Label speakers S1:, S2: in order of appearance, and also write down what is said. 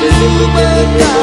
S1: Dezembro bacana